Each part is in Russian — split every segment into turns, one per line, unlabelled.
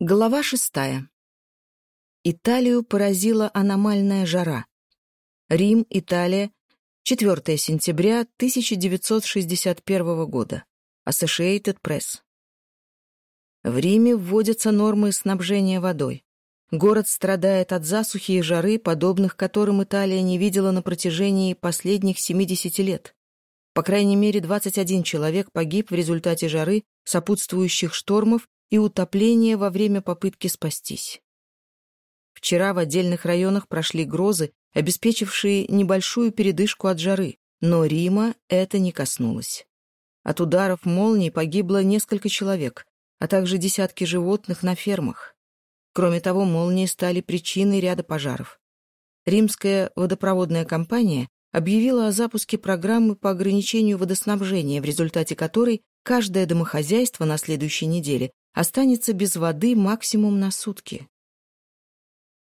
Глава шестая. Италию поразила аномальная жара. Рим, Италия, 4 сентября 1961 года. Associated Press. В Риме вводятся нормы снабжения водой. Город страдает от засухи и жары, подобных которым Италия не видела на протяжении последних 70 лет. По крайней мере, 21 человек погиб в результате жары, сопутствующих штормов и утопление во время попытки спастись. Вчера в отдельных районах прошли грозы, обеспечившие небольшую передышку от жары, но Рима это не коснулось. От ударов молний погибло несколько человек, а также десятки животных на фермах. Кроме того, молнии стали причиной ряда пожаров. Римская водопроводная компания объявила о запуске программы по ограничению водоснабжения, в результате которой каждое домохозяйство на следующей неделе останется без воды максимум на сутки.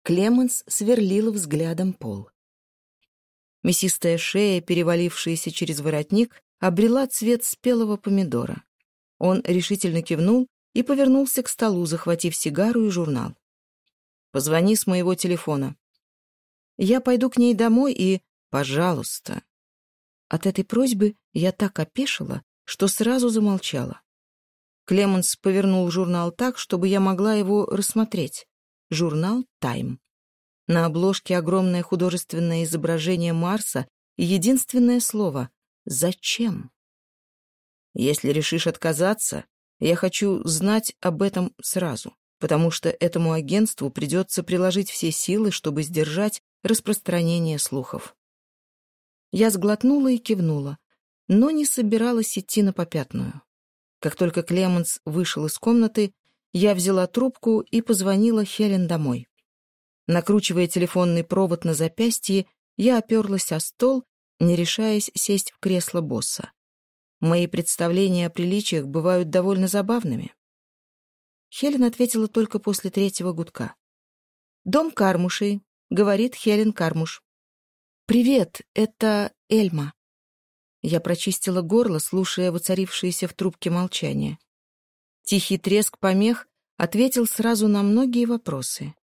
Клеменс сверлил взглядом пол. Мясистая шея, перевалившаяся через воротник, обрела цвет спелого помидора. Он решительно кивнул и повернулся к столу, захватив сигару и журнал. «Позвони с моего телефона». «Я пойду к ней домой и...» «Пожалуйста». От этой просьбы я так опешила, что сразу замолчала. Клеменс повернул журнал так, чтобы я могла его рассмотреть. Журнал «Тайм». На обложке огромное художественное изображение Марса и единственное слово «Зачем?». Если решишь отказаться, я хочу знать об этом сразу, потому что этому агентству придется приложить все силы, чтобы сдержать распространение слухов. Я сглотнула и кивнула, но не собиралась идти на попятную. как только Клеменс вышел из комнаты, я взяла трубку и позвонила Хелен домой. Накручивая телефонный провод на запястье, я оперлась о стол, не решаясь сесть в кресло босса. Мои представления о приличиях бывают довольно забавными. Хелен ответила только после третьего гудка. «Дом Кармушей», — говорит Хелен Кармуш. «Привет, это Эльма». Я прочистила горло, слушая воцарившееся в трубке молчание. Тихий треск помех ответил сразу на многие вопросы.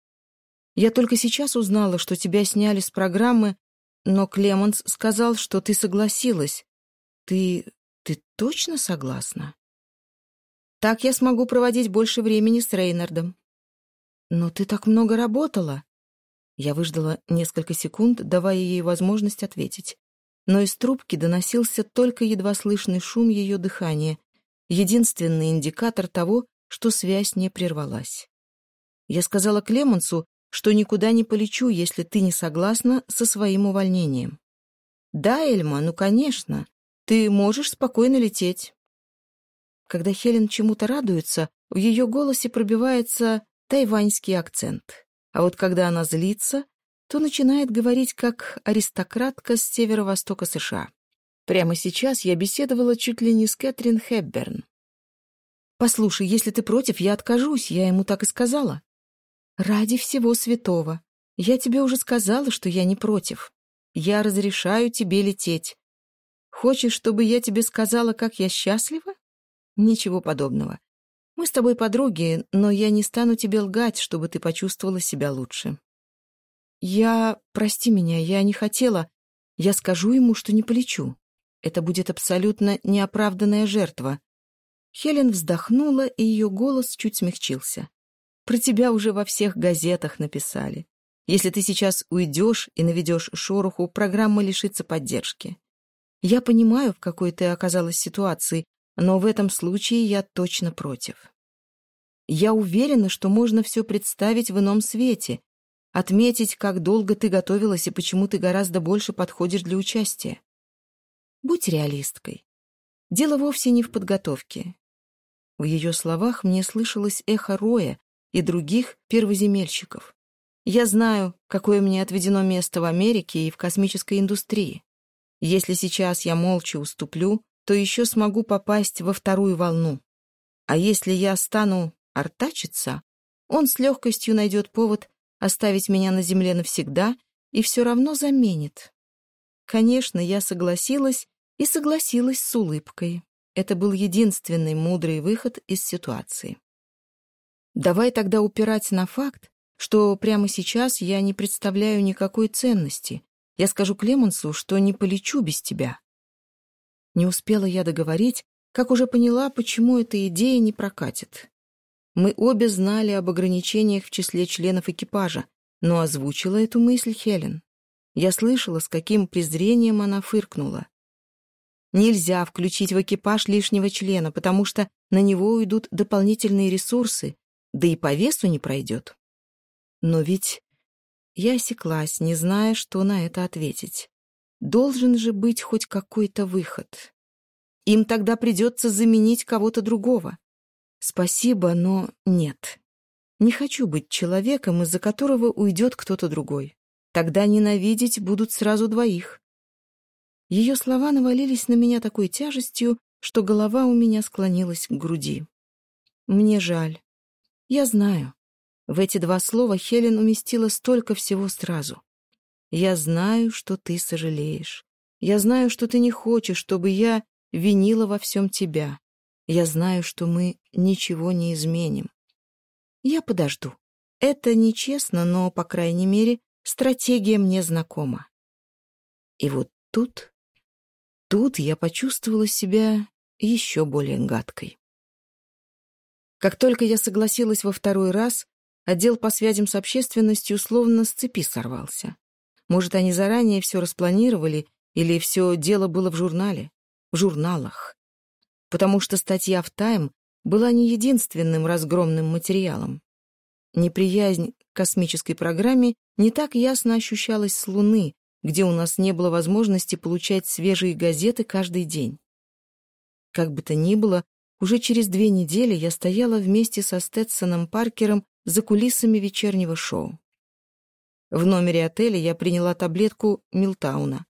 Я только сейчас узнала, что тебя сняли с программы, но Клеменс сказал, что ты согласилась. Ты... ты точно согласна? Так я смогу проводить больше времени с Рейнардом. Но ты так много работала. Я выждала несколько секунд, давая ей возможность ответить но из трубки доносился только едва слышный шум ее дыхания, единственный индикатор того, что связь не прервалась. Я сказала Клемансу, что никуда не полечу, если ты не согласна со своим увольнением. «Да, Эльма, ну, конечно. Ты можешь спокойно лететь». Когда Хелен чему-то радуется, в ее голосе пробивается тайваньский акцент. А вот когда она злится, то начинает говорить как аристократка с северо-востока США. Прямо сейчас я беседовала чуть ли не с Кэтрин Хепберн. «Послушай, если ты против, я откажусь, я ему так и сказала». «Ради всего святого. Я тебе уже сказала, что я не против. Я разрешаю тебе лететь. Хочешь, чтобы я тебе сказала, как я счастлива? Ничего подобного. Мы с тобой подруги, но я не стану тебе лгать, чтобы ты почувствовала себя лучше. «Я... Прости меня, я не хотела. Я скажу ему, что не полечу. Это будет абсолютно неоправданная жертва». Хелен вздохнула, и ее голос чуть смягчился. «Про тебя уже во всех газетах написали. Если ты сейчас уйдешь и наведешь шороху, программа лишится поддержки. Я понимаю, в какой ты оказалась ситуации, но в этом случае я точно против. Я уверена, что можно все представить в ином свете, Отметить, как долго ты готовилась и почему ты гораздо больше подходишь для участия. Будь реалисткой. Дело вовсе не в подготовке. В ее словах мне слышалось эхо Роя и других первоземельщиков. Я знаю, какое мне отведено место в Америке и в космической индустрии. Если сейчас я молча уступлю, то еще смогу попасть во вторую волну. А если я стану артачиться, он с легкостью найдет повод оставить меня на земле навсегда и все равно заменит. Конечно, я согласилась и согласилась с улыбкой. Это был единственный мудрый выход из ситуации. Давай тогда упирать на факт, что прямо сейчас я не представляю никакой ценности. Я скажу Клемансу, что не полечу без тебя. Не успела я договорить, как уже поняла, почему эта идея не прокатит. Мы обе знали об ограничениях в числе членов экипажа, но озвучила эту мысль Хелен. Я слышала, с каким презрением она фыркнула. Нельзя включить в экипаж лишнего члена, потому что на него уйдут дополнительные ресурсы, да и по весу не пройдет. Но ведь я осеклась, не зная, что на это ответить. Должен же быть хоть какой-то выход. Им тогда придется заменить кого-то другого. Спасибо, но нет. Не хочу быть человеком, из-за которого уйдет кто-то другой. Тогда ненавидеть будут сразу двоих. Ее слова навалились на меня такой тяжестью, что голова у меня склонилась к груди. Мне жаль. Я знаю. В эти два слова Хелен уместила столько всего сразу. Я знаю, что ты сожалеешь. Я знаю, что ты не хочешь, чтобы я винила во всем тебя. Я знаю, что мы ничего не изменим. Я подожду. Это нечестно, но, по крайней мере, стратегия мне знакома. И вот тут... Тут я почувствовала себя еще более гадкой. Как только я согласилась во второй раз, отдел по связям с общественностью словно с цепи сорвался. Может, они заранее все распланировали, или все дело было в журнале? В журналах потому что статья в «Тайм» была не единственным разгромным материалом. Неприязнь к космической программе не так ясно ощущалась с Луны, где у нас не было возможности получать свежие газеты каждый день. Как бы то ни было, уже через две недели я стояла вместе со Стэтсоном Паркером за кулисами вечернего шоу. В номере отеля я приняла таблетку Милтауна.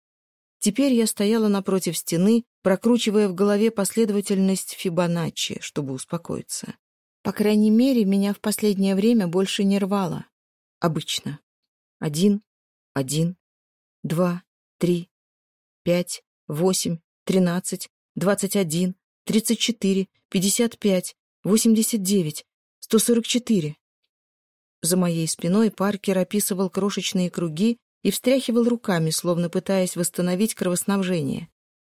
Теперь я стояла напротив стены, прокручивая в голове последовательность Фибоначчи, чтобы успокоиться. По крайней мере, меня в последнее время больше не рвало. Обычно. Один, один, два, три, пять, восемь, тринадцать, двадцать один, тридцать четыре, пятьдесят пять, восемьдесят девять, сто сорок четыре. За моей спиной Паркер описывал крошечные круги и встряхивал руками, словно пытаясь восстановить кровоснабжение.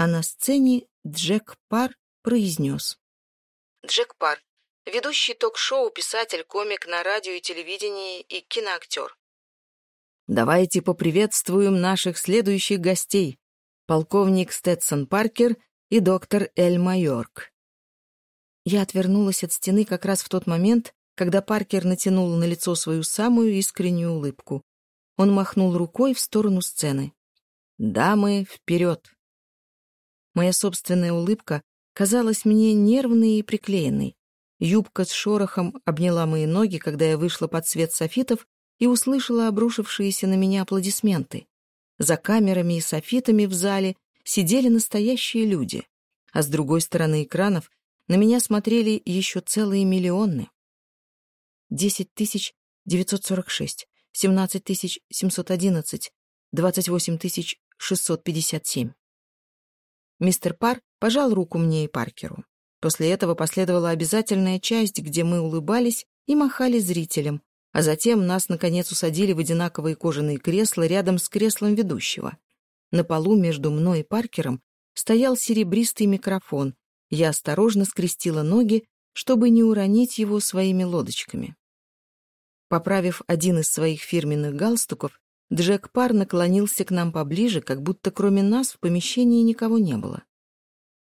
А на сцене Джек Пар произнес: Джек Пар, ведущий ток-шоу-писатель, комик на радио и телевидении и киноактер. Давайте поприветствуем наших следующих гостей. Полковник Стэдсон Паркер и доктор Эль Майорк. Я отвернулась от стены как раз в тот момент, когда Паркер натянул на лицо свою самую искреннюю улыбку. Он махнул рукой в сторону сцены. «Дамы, вперед!» Моя собственная улыбка казалась мне нервной и приклеенной. Юбка с шорохом обняла мои ноги, когда я вышла под свет софитов и услышала обрушившиеся на меня аплодисменты. За камерами и софитами в зале сидели настоящие люди, а с другой стороны экранов на меня смотрели еще целые миллионы. Десять тысяч тысяч девятьсот сорок шесть, семнадцать семьсот одиннадцать, двадцать восемь тысяч шестьсот пятьдесят семь. Мистер Пар пожал руку мне и Паркеру. После этого последовала обязательная часть, где мы улыбались и махали зрителям, а затем нас, наконец, усадили в одинаковые кожаные кресла рядом с креслом ведущего. На полу между мной и Паркером стоял серебристый микрофон. Я осторожно скрестила ноги, чтобы не уронить его своими лодочками. Поправив один из своих фирменных галстуков, Джек Пар наклонился к нам поближе, как будто кроме нас в помещении никого не было.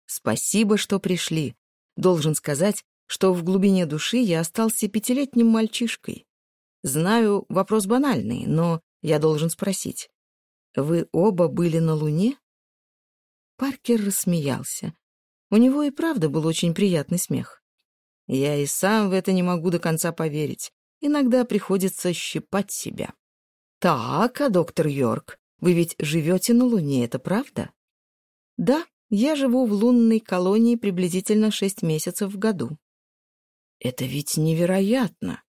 «Спасибо, что пришли. Должен сказать, что в глубине души я остался пятилетним мальчишкой. Знаю, вопрос банальный, но я должен спросить. Вы оба были на Луне?» Паркер рассмеялся. У него и правда был очень приятный смех. «Я и сам в это не могу до конца поверить. Иногда приходится щипать себя». «Так, а доктор Йорк, вы ведь живете на Луне, это правда?» «Да, я живу в лунной колонии приблизительно шесть месяцев в году». «Это ведь невероятно!»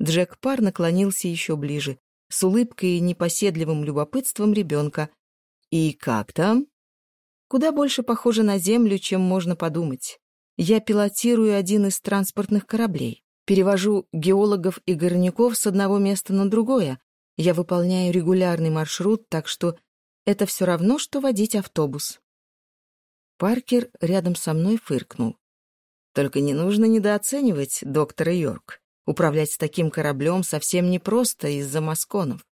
Джек Пар наклонился еще ближе, с улыбкой и непоседливым любопытством ребенка. «И как там?» «Куда больше похоже на Землю, чем можно подумать. Я пилотирую один из транспортных кораблей, перевожу геологов и горняков с одного места на другое, я выполняю регулярный маршрут, так что это все равно, что водить автобус. Паркер рядом со мной фыркнул. Только не нужно недооценивать доктора Йорк. Управлять таким кораблем совсем непросто из-за масконов.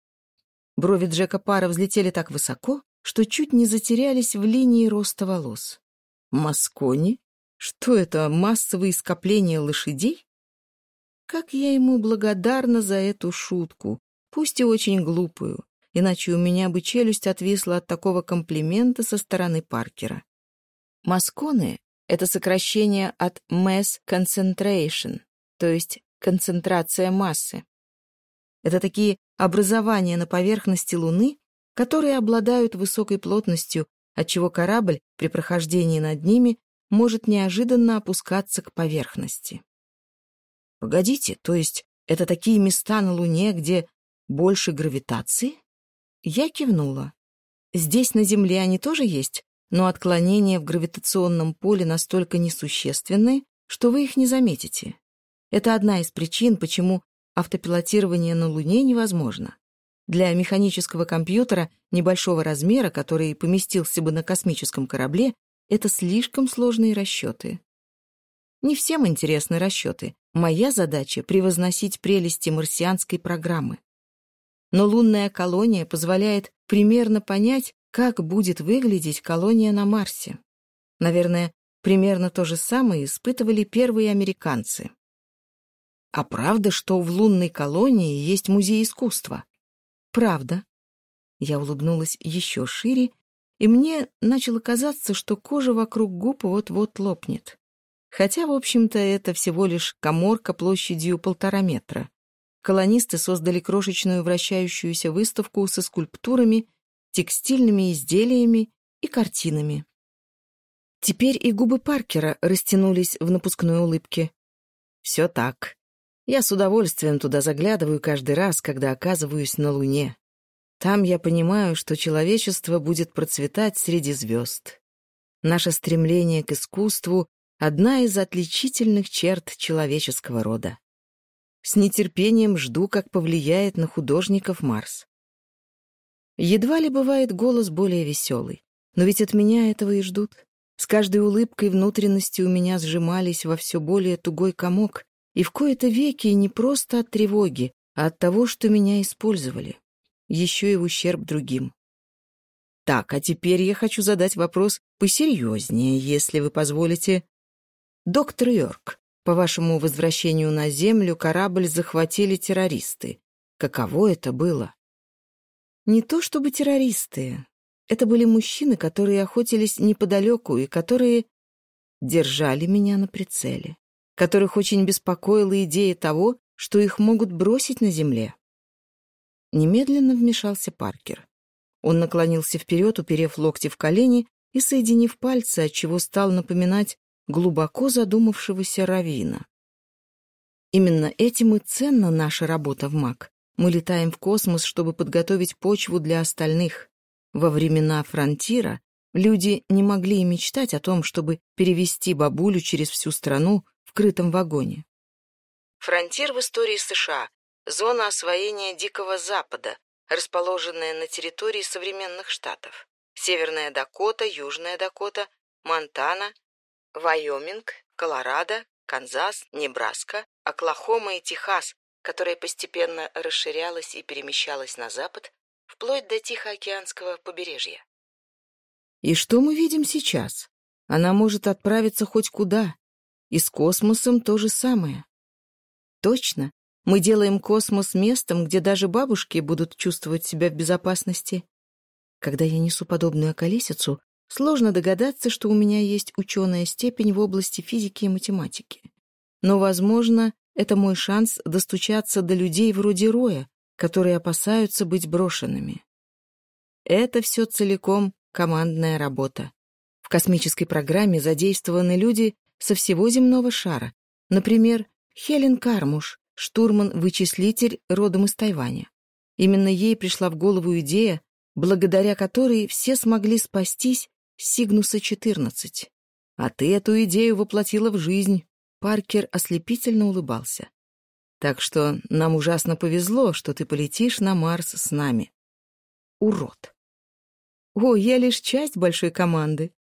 Брови Джека Пара взлетели так высоко, что чуть не затерялись в линии роста волос. Маскони? Что это, массовые скопления лошадей? Как я ему благодарна за эту шутку. пусть и очень глупую, иначе у меня бы челюсть отвисла от такого комплимента со стороны Паркера. Масконы — это сокращение от mass concentration, то есть концентрация массы. Это такие образования на поверхности Луны, которые обладают высокой плотностью, отчего корабль при прохождении над ними может неожиданно опускаться к поверхности. Погодите, то есть это такие места на Луне, где больше гравитации? Я кивнула. Здесь на Земле они тоже есть, но отклонения в гравитационном поле настолько несущественны, что вы их не заметите. Это одна из причин, почему автопилотирование на Луне невозможно. Для механического компьютера небольшого размера, который поместился бы на космическом корабле, это слишком сложные расчеты. Не всем интересны расчеты. Моя задача — превозносить прелести марсианской программы но лунная колония позволяет примерно понять, как будет выглядеть колония на Марсе. Наверное, примерно то же самое испытывали первые американцы. А правда, что в лунной колонии есть музей искусства? Правда. Я улыбнулась еще шире, и мне начало казаться, что кожа вокруг губ вот-вот лопнет. Хотя, в общем-то, это всего лишь коморка площадью полтора метра. Колонисты создали крошечную вращающуюся выставку со скульптурами, текстильными изделиями и картинами. Теперь и губы Паркера растянулись в напускной улыбке. «Все так. Я с удовольствием туда заглядываю каждый раз, когда оказываюсь на Луне. Там я понимаю, что человечество будет процветать среди звезд. Наше стремление к искусству — одна из отличительных черт человеческого рода. С нетерпением жду, как повлияет на художников Марс. Едва ли бывает голос более веселый, но ведь от меня этого и ждут. С каждой улыбкой внутренности у меня сжимались во все более тугой комок, и в кои-то веки не просто от тревоги, а от того, что меня использовали. Еще и в ущерб другим. Так, а теперь я хочу задать вопрос посерьезнее, если вы позволите. Доктор Йорк, по вашему возвращению на Землю корабль захватили террористы. Каково это было? Не то чтобы террористы. Это были мужчины, которые охотились неподалеку и которые держали меня на прицеле, которых очень беспокоила идея того, что их могут бросить на земле. Немедленно вмешался Паркер. Он наклонился вперед, уперев локти в колени и соединив пальцы, отчего стал напоминать глубоко задумавшегося Равина. Именно этим и ценна наша работа в МАК. Мы летаем в космос, чтобы подготовить почву для остальных. Во времена фронтира люди не могли и мечтать о том, чтобы перевезти бабулю через всю страну в крытом вагоне. Фронтир в истории США – зона освоения Дикого Запада, расположенная на территории современных штатов. Северная Дакота, Южная Дакота, Монтана, Вайоминг, Колорадо, Канзас, Небраска, Оклахома и Техас, которая постепенно расширялась и перемещалась на запад, вплоть до Тихоокеанского побережья. И что мы видим сейчас? Она может отправиться хоть куда. И с космосом то же самое. Точно. Мы делаем космос местом, где даже бабушки будут чувствовать себя в безопасности. Когда я несу подобную околесицу, сложно догадаться, что у меня есть ученая степень в области физики и математики. но, возможно, это мой шанс достучаться до людей вроде Роя, которые опасаются быть брошенными. Это все целиком командная работа. В космической программе задействованы люди со всего земного шара. Например, Хелен Кармуш, штурман-вычислитель родом из Тайваня. Именно ей пришла в голову идея, благодаря которой все смогли спастись с Сигнуса-14. А ты эту идею воплотила в жизнь. Паркер ослепительно улыбался. Так что нам ужасно повезло, что ты полетишь на Марс с нами. Урод. О, я лишь часть большой команды.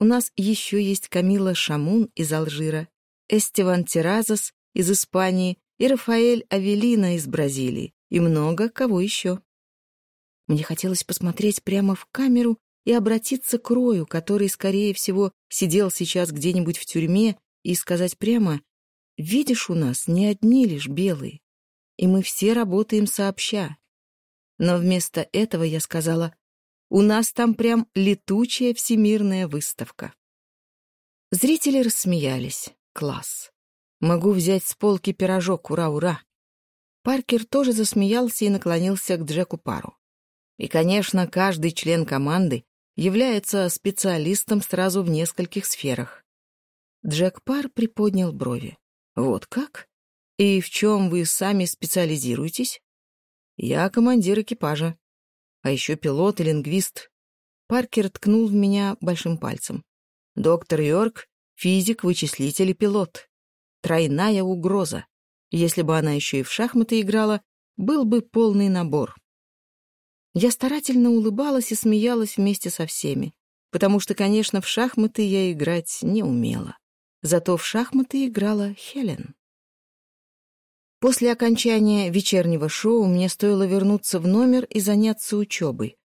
У нас еще есть Камила Шамун из Алжира, Эстиван Теразос из Испании и Рафаэль Авелина из Бразилии, и много кого еще. Мне хотелось посмотреть прямо в камеру и обратиться к Рою, который, скорее всего, сидел сейчас где-нибудь в тюрьме, и сказать прямо «Видишь, у нас не одни лишь белые, и мы все работаем сообща». Но вместо этого я сказала «У нас там прям летучая всемирная выставка». Зрители рассмеялись. Класс. Могу взять с полки пирожок, ура-ура. Паркер тоже засмеялся и наклонился к Джеку Пару. И, конечно, каждый член команды является специалистом сразу в нескольких сферах. Джек Пар приподнял брови. «Вот как? И в чем вы сами специализируетесь?» «Я командир экипажа. А еще пилот и лингвист». Паркер ткнул в меня большим пальцем. «Доктор Йорк — физик, вычислитель и пилот. Тройная угроза. Если бы она еще и в шахматы играла, был бы полный набор». Я старательно улыбалась и смеялась вместе со всеми, потому что, конечно, в шахматы я играть не умела. Зато в шахматы играла Хелен. После окончания вечернего шоу мне стоило вернуться в номер и заняться учебой.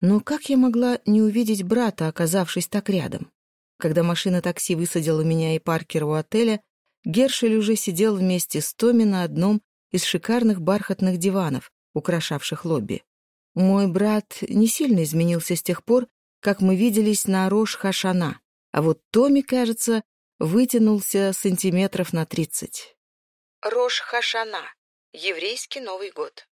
Но как я могла не увидеть брата, оказавшись так рядом? Когда машина такси высадила меня и Паркера у отеля, Гершель уже сидел вместе с Томи на одном из шикарных бархатных диванов, украшавших лобби. Мой брат не сильно изменился с тех пор, как мы виделись на Рош-Хашана, а вот Томми, кажется, вытянулся сантиметров на тридцать. Рош-Хашана. Еврейский Новый год.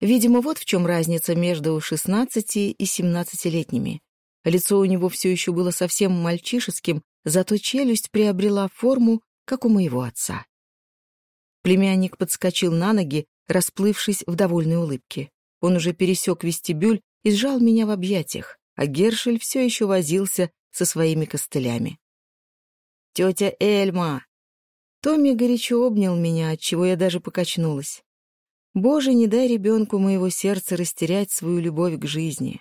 Видимо, вот в чем разница между шестнадцати и семнадцатилетними. Лицо у него все еще было совсем мальчишеским, зато челюсть приобрела форму, как у моего отца. Племянник подскочил на ноги, расплывшись в довольной улыбке. Он уже пересек вестибюль и сжал меня в объятиях, а Гершель все еще возился со своими костылями. «Тетя Эльма!» Томми горячо обнял меня, от чего я даже покачнулась. «Боже, не дай ребенку моего сердца растерять свою любовь к жизни!»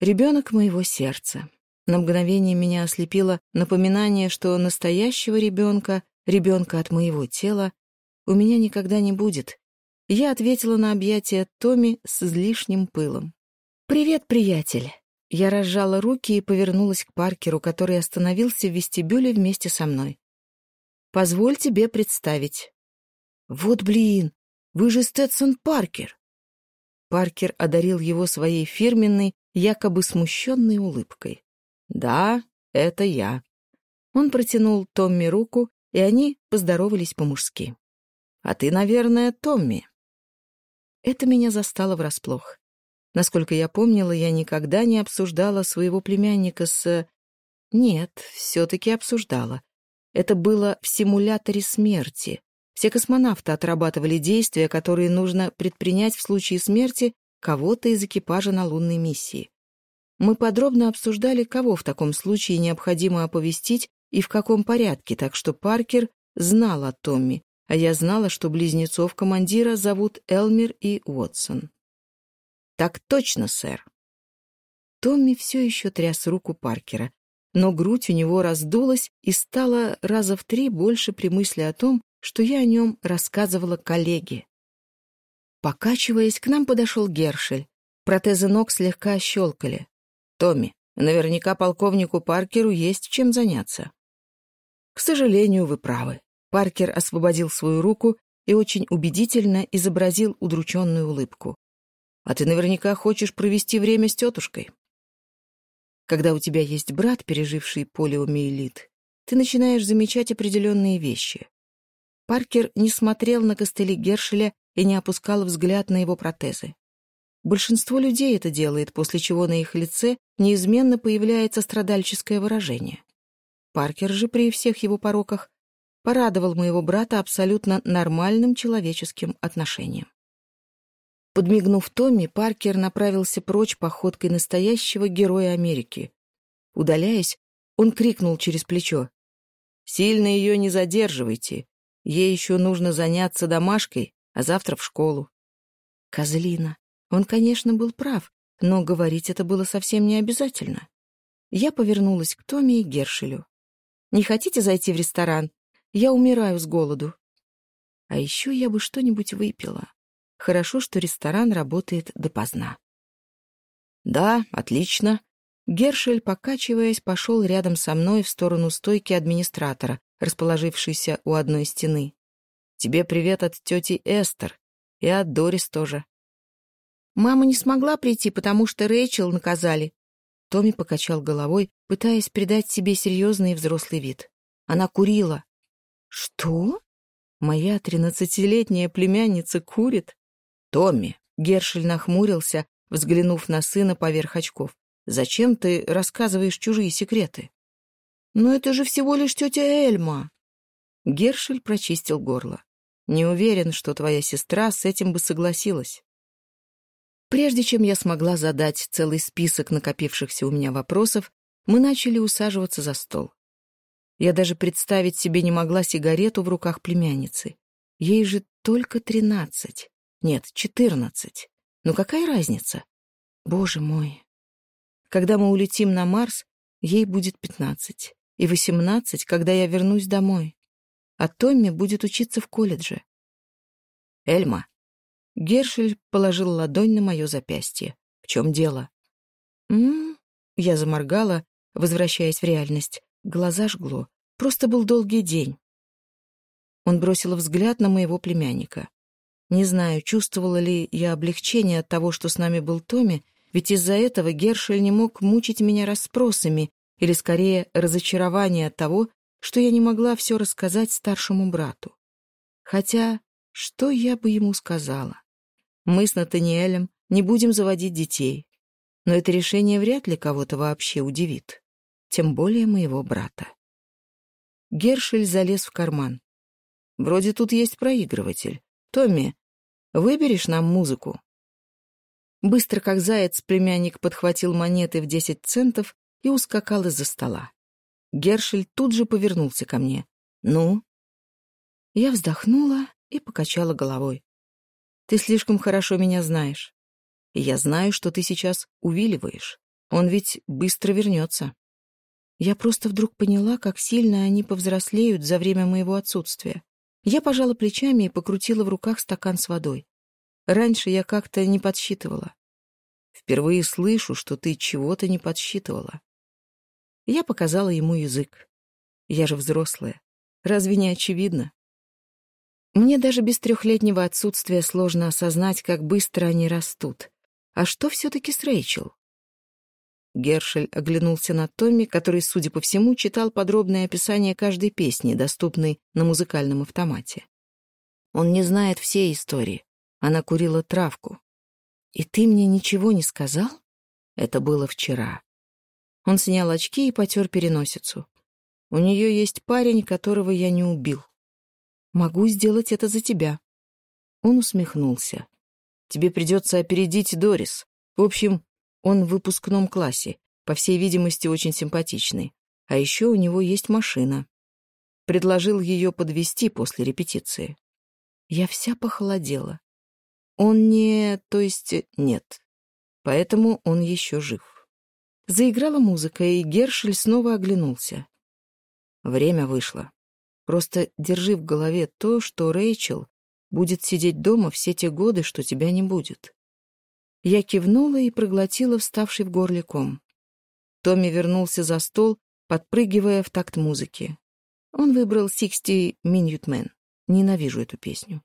Ребенок моего сердца. На мгновение меня ослепило напоминание, что настоящего ребенка, ребенка от моего тела, у меня никогда не будет, Я ответила на объятие Томи с излишним пылом. «Привет, приятель!» Я разжала руки и повернулась к Паркеру, который остановился в вестибюле вместе со мной. «Позволь тебе представить». «Вот блин, вы же Сtetson Паркер!» Паркер одарил его своей фирменной, якобы смущенной улыбкой. «Да, это я». Он протянул Томми руку, и они поздоровались по-мужски. «А ты, наверное, Томми». Это меня застало врасплох. Насколько я помнила, я никогда не обсуждала своего племянника с... Нет, все-таки обсуждала. Это было в симуляторе смерти. Все космонавты отрабатывали действия, которые нужно предпринять в случае смерти кого-то из экипажа на лунной миссии. Мы подробно обсуждали, кого в таком случае необходимо оповестить и в каком порядке, так что Паркер знал о Томми, а А Я знала, что близнецов командира зовут Элмер и Уотсон. «Так точно, сэр!» Томми все еще тряс руку Паркера, но грудь у него раздулась и стала раза в три больше при мысли о том, что я о нем рассказывала коллеге. Покачиваясь, к нам подошел Гершель. Протезы ног слегка щелкали. «Томми, наверняка полковнику Паркеру есть чем заняться». «К сожалению, вы правы. Паркер освободил свою руку и очень убедительно изобразил удрученную улыбку. «А ты наверняка хочешь провести время с тетушкой». Когда у тебя есть брат, переживший полиомиелит, ты начинаешь замечать определенные вещи. Паркер не смотрел на костыли Гершеля и не опускал взгляд на его протезы. Большинство людей это делает, после чего на их лице неизменно появляется страдальческое выражение. Паркер же при всех его пороках порадовал моего брата абсолютно нормальным человеческим отношением. Подмигнув Томми, Паркер направился прочь походкой настоящего героя Америки. Удаляясь, он крикнул через плечо. «Сильно ее не задерживайте. Ей еще нужно заняться домашкой, а завтра в школу». Козлина. Он, конечно, был прав, но говорить это было совсем не обязательно. Я повернулась к Томми и Гершелю. «Не хотите зайти в ресторан?» Я умираю с голоду. А еще я бы что-нибудь выпила. Хорошо, что ресторан работает допоздна. Да, отлично. Гершель, покачиваясь, пошел рядом со мной в сторону стойки администратора, расположившейся у одной стены. Тебе привет от тети Эстер. И от Дорис тоже. Мама не смогла прийти, потому что Рэйчел наказали. Томми покачал головой, пытаясь придать себе серьезный и взрослый вид. Она курила, «Что?» Моя тринадцатилетняя племянница курит. «Томми!» — Гершель нахмурился, взглянув на сына поверх очков. «Зачем ты рассказываешь чужие секреты?» «Но это же всего лишь тетя Эльма!» Гершель прочистил горло. «Не уверен, что твоя сестра с этим бы согласилась». Прежде чем я смогла задать целый список накопившихся у меня вопросов, мы начали усаживаться за стол. Я даже представить себе не могла сигарету в руках племянницы. Ей же только тринадцать. Нет, четырнадцать. Ну какая разница? Боже мой. Когда мы улетим на Марс, ей будет пятнадцать. И восемнадцать, когда я вернусь домой. А Томми будет учиться в колледже. Эльма. Гершель положил ладонь на мое запястье. В чем дело? М, -м, м Я заморгала, возвращаясь в реальность. Глаза жгло. Просто был долгий день. Он бросил взгляд на моего племянника. Не знаю, чувствовала ли я облегчение от того, что с нами был Томми, ведь из-за этого Гершель не мог мучить меня расспросами, или скорее разочарование от того, что я не могла все рассказать старшему брату. Хотя, что я бы ему сказала? Мы с Натаниэлем не будем заводить детей, но это решение вряд ли кого-то вообще удивит тем более моего брата. Гершель залез в карман. «Вроде тут есть проигрыватель. Томми, выберешь нам музыку?» Быстро как заяц племянник подхватил монеты в десять центов и ускакал из-за стола. Гершель тут же повернулся ко мне. «Ну?» Я вздохнула и покачала головой. «Ты слишком хорошо меня знаешь. я знаю, что ты сейчас увиливаешь. Он ведь быстро вернется». Я просто вдруг поняла, как сильно они повзрослеют за время моего отсутствия. Я пожала плечами и покрутила в руках стакан с водой. Раньше я как-то не подсчитывала. Впервые слышу, что ты чего-то не подсчитывала. Я показала ему язык. Я же взрослая. Разве не очевидно? Мне даже без трехлетнего отсутствия сложно осознать, как быстро они растут. А что все-таки с Рэйчел? Гершель оглянулся на Томми, который, судя по всему, читал подробное описание каждой песни, доступной на музыкальном автомате. Он не знает всей истории. Она курила травку. «И ты мне ничего не сказал?» Это было вчера. Он снял очки и потер переносицу. «У нее есть парень, которого я не убил. Могу сделать это за тебя». Он усмехнулся. «Тебе придется опередить Дорис. В общем, он в выпускном классе, по всей видимости, очень симпатичный. А еще у него есть машина. Предложил ее подвести после репетиции. Я вся похолодела. Он не... то есть нет. Поэтому он еще жив. Заиграла музыка, и Гершель снова оглянулся. Время вышло. Просто держи в голове то, что Рэйчел будет сидеть дома все те годы, что тебя не будет. Я кивнула и проглотила вставший в горле ком. Томми вернулся за стол, подпрыгивая в такт музыки. Он выбрал «Sixty Minute Man». Ненавижу эту песню.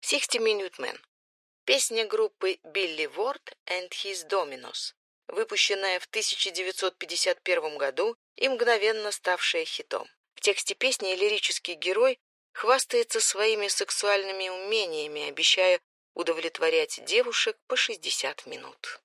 «Sixty Minute Man» — песня группы Билли Ворд and His Dominos, выпущенная в 1951 году и мгновенно ставшая хитом. В тексте песни лирический герой хвастается своими сексуальными умениями, обещая удовлетворять девушек по 60 минут.